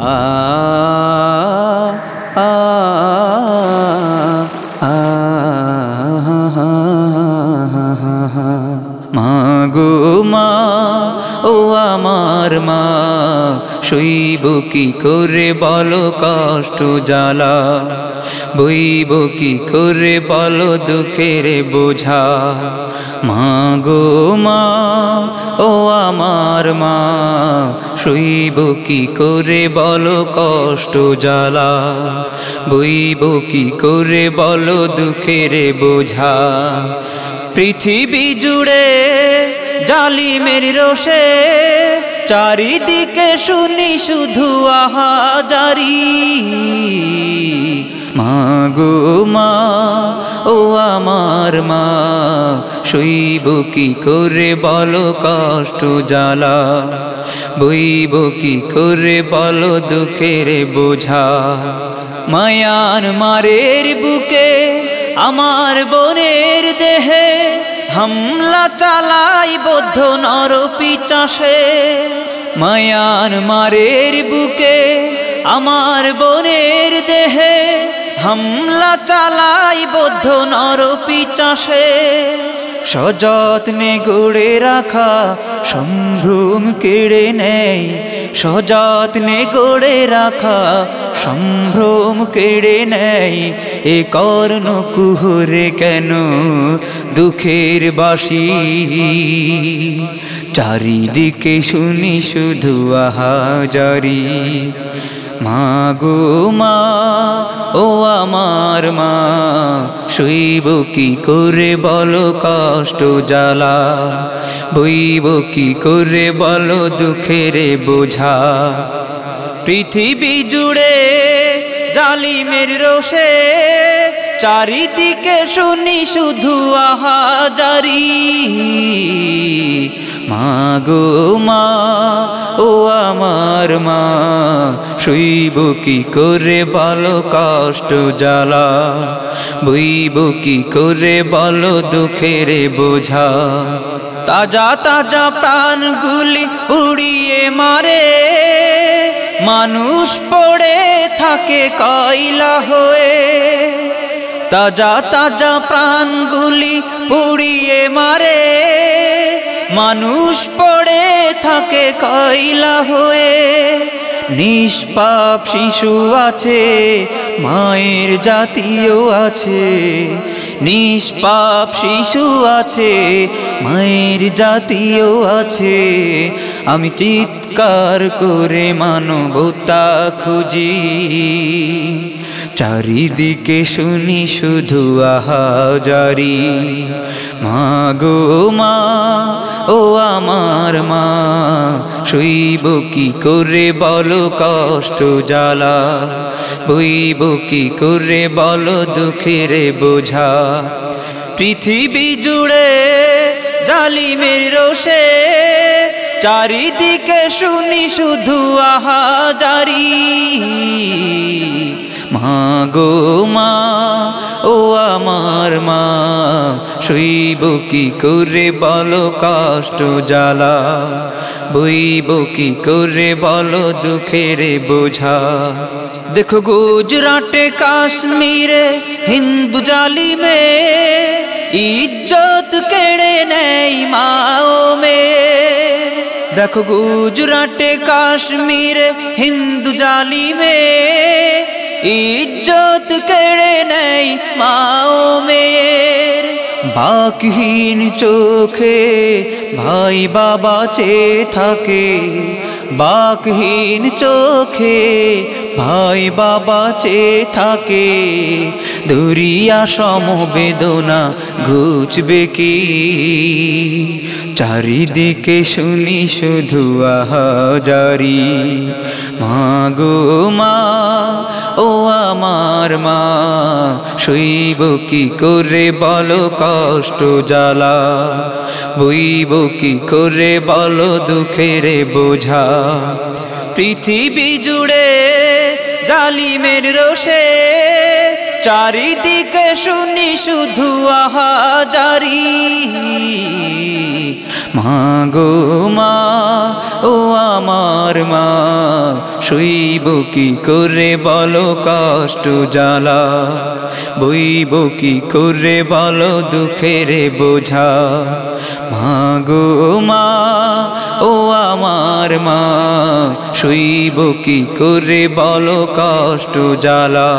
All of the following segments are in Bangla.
আ আ আ মা গো মা, ও আমার মা শৈব কি করে বলো কষ্ট জ্বালা? বইব কি করে বলো দুঃখের বোঝা? মা গো মা, ও আমার মা শৈব কি করে? বলো কষ্ট জ্বালা। বইব কি করে? বলো দুঃখের বোঝা। পৃথিবী জুড়ে জালি জালিমের রোষে চারিদিকে শুনি শুধু আহাজারি। মা গো মা, ও আমার মা শৈব কি করে? বলো কষ্ট জ্বালা। বইব কি করে? বলো দুঃখের বোঝা। মায়ান মারের বুকে, আমার বোনের দেহে হামলা চালাই বদ্ধ নর পিচাসে মায়ান মারের বুকে, আমার বোনের দেহে হামলা চালাই বদ্ধ নর পিচাসে সযত্নে গড়ে রাখা, সম্ভ্রম কেড়ে নেয় সযত্নে গড়ে রাখা, সম্ভ্রম কেড়ে নেয় এ কর্ণ কুহরে কেন দুঃখের বাসি? চারিদিকে শুনি শুধু আহাজারি। মা গো মা, ও আমার মা শৈব কি করে বলো কষ্ট জ্বালা? বইব কি করে বলো দুঃখের বোঝা? পৃথিবী জুড়ে জালিমের রোষে, চারিদিকে শুনি শুধু আহাজারি। মা গো মা, ও আমার মা শুইব কি করে? বলো, কষ্ট জ্বালা। বইব কি করে? বলো, দুঃখের বোঝা। তাজা তাজা প্রাণগুলি উড়িয়ে মারে। মানুষ পড়ে থাকে কয়লা হয়ে। তাজা তাজা প্রাণগুলি পুড়িয়ে মারে। মানুষ পড়ে থাকে কয়লা হয়ে। নিষ্পাপ শিশু আছে, মায়ের জাতীয় আছে। নিষ্পাপ শিশু আছে, মায়ের জাতীয় আছে। আমি চিৎকার করে মানবতা খুঁজি। চারিদিকে শুনি শুধু আহাজারি। মা গো, মা শুইব কি করে বলো কষ্ট জ্বালা? বইব কি করে বলো দুঃখের বোঝা? পৃথিবী জুড়ে জালিমের রোষে চারিদিকে শুনি শুধু আহাজারি মা শুইব কি করে বলো কষ্ট জ্বালা? বইব কি করে বলো দুঃখের বোঝা? দেখো গুজরাটে কাশ্মীরে হিন্দু জালিমে ইজ্জত কেড়ে নেই মাও মে দেখো গুজরাটে কাশ্মীরে হিন্দু জালিমে ইজ্জত কেড়ে নেই মাও মেয়ের। বাকহীন চোখে ভাই বাবা চেয়ে থাকে। বাকহীন চোখে ভাই বাবা চেয়ে থাকে। দরিয়া সমবেদনা ঘুচবে কি? চারিদিকে শুনি শুধু আহাজারি। মা গো মা ও আমার মা, শুইব কি করে বলো কষ্ট জ্বালা? বইব কি করে বলো দুঃখের বোঝা? পৃথিবী জুড়ে জালিমের রোষে, চারিদিকে শুনি শুধু আহাজারি। মা গো মা, ও আমার মা শুইব কি করে? বলো কষ্ট জ্বালা। বইব কি করে বলো দুঃখের বোঝা? মা গো মা, ও আমার মা শুইব কি করে বলো কষ্ট জ্বালা?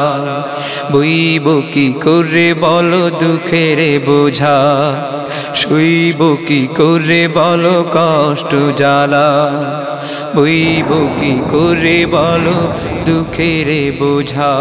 বইব কি করে বলো দুঃখের বোঝা? শুইব কি করে বলো কষ্ট জ্বালা? বইব কি করে বলো দুঃখের বোঝা?